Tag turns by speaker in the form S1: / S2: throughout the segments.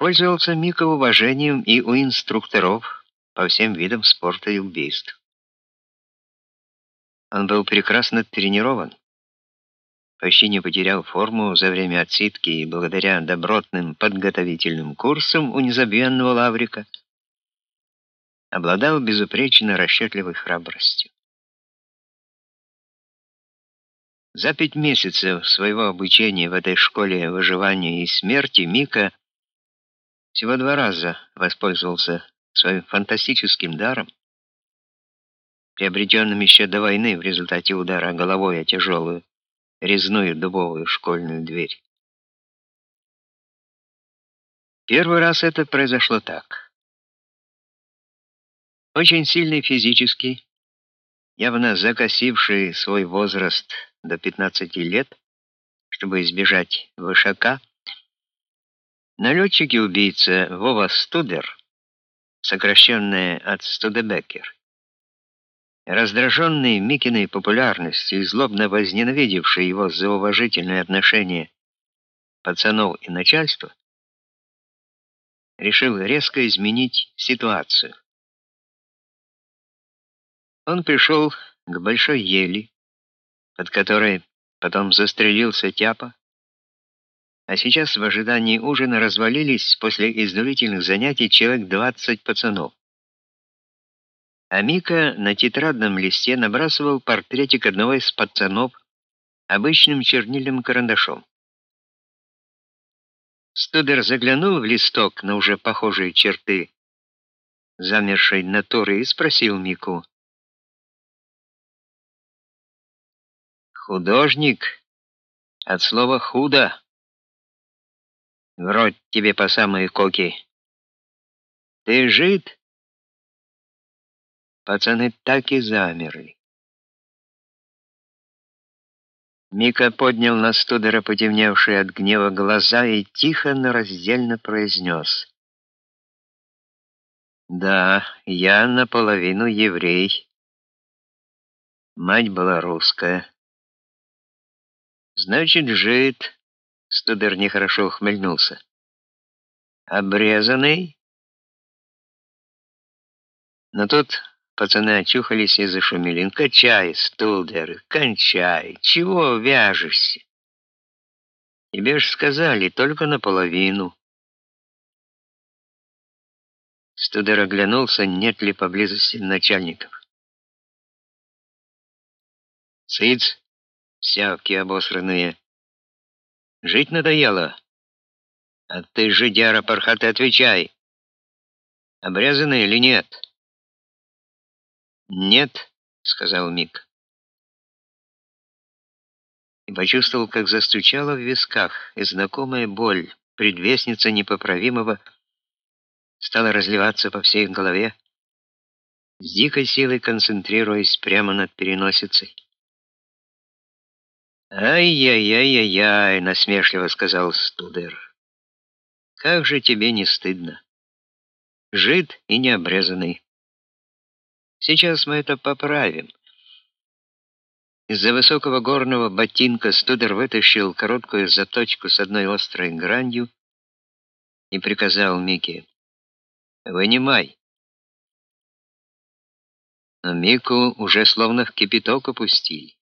S1: Пользовался Мика уважением и у инструкторов по всем видам спорта и убийств. Он был прекрасно тренирован, почти не потерял форму за время отсидки и благодаря добротным подготовительным курсам у незабвенного Лаврика обладал безупречно расчетливой храбростью. За пять месяцев своего обучения в этой школе выживания и смерти Мика всего два раза воспользовался своим фантастическим даром, приобретенным еще до войны в результате удара головой о тяжелую резную дубовую школьную дверь. Первый раз это произошло так. Очень сильный физически, явно закосивший свой возраст до 15 лет, чтобы избежать вышака, налетчик и убийца Вова Студер, сокращенное от Студебекер, раздраженный Микиной популярностью и злобно возненавидевший его за уважительное отношение пацанов и начальства, решил резко изменить ситуацию. Он пришел к большой ели, под которой потом застрелился Тяпа, а сейчас в ожидании ужина развалились после изнурительных занятий человек 20 пацанов. А Мика на тетрадном листе набрасывал портретик одного из пацанов обычным чернильным карандашом. Студер заглянул в листок на уже похожие черты замершей натуры и спросил Мику: Художник от слова худо. В рот тебе по самые коки. Ты жид? Пацаны так и замерли. Мика поднял на Студера потемневшие от гнева глаза и тихо, но раздельно произнес. «Да, я наполовину еврей. Мать была русская. Значит, жид. Студер нехорошо ухмыльнулся. Обрезанный? Но тут пацаны очухались и зашумели. «Качай, Студер, кончай! Чего вяжешься? Тебе ж сказали, только наполовину». Студер оглянулся, нет ли поблизости начальников. «Сыц!» сявки обосранные. Жить надоело. А ты, жидяра пархатый, отвечай. Обрезанный или нет? Нет, сказал Мик. И почувствовал, как застучала в висках, и знакомая боль, предвестница непоправимого, стала разливаться по всей голове, с дикой силой концентрируясь прямо над переносицей. «Ай-яй-яй-яй-яй», — насмешливо сказал Студер. «Как же тебе не стыдно? Жид и необрезанный. Сейчас мы это поправим». Из-за высокого горного ботинка Студер вытащил короткую заточку с одной острой гранью и приказал Мике «Вынимай». Но Мику уже словно в кипяток опустили.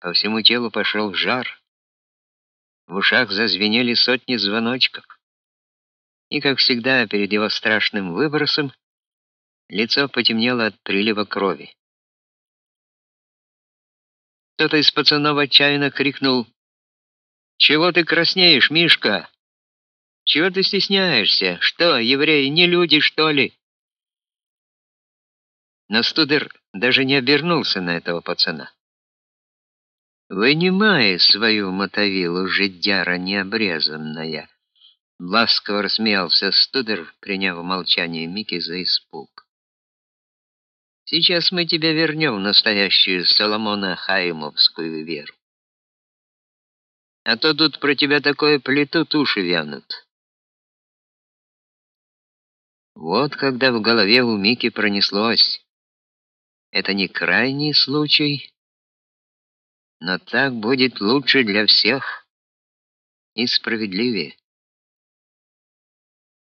S1: По всему телу пошел жар. В ушах зазвенели сотни звоночков. И, как всегда, перед его страшным выбросом лицо потемнело от прилива крови. Кто-то из пацанов отчаянно крикнул «Чего ты краснеешь, Мишка? Чего ты стесняешься? Что, евреи, не люди, что ли?» Но Студер даже не обернулся на этого пацана. Вынимай свою мотовилу, жидяра необрезанная. Ласково рассмеялся Студер, приняв молчание Мики за испуг. Сейчас мы тебя вернем в настоящую Соломона Хаймовскую веру. А то тут про тебя такое плетут, уши вянут. Вот когда в голове у Мики пронеслось. Это не крайний случай, но так будет лучше для всех и справедливее.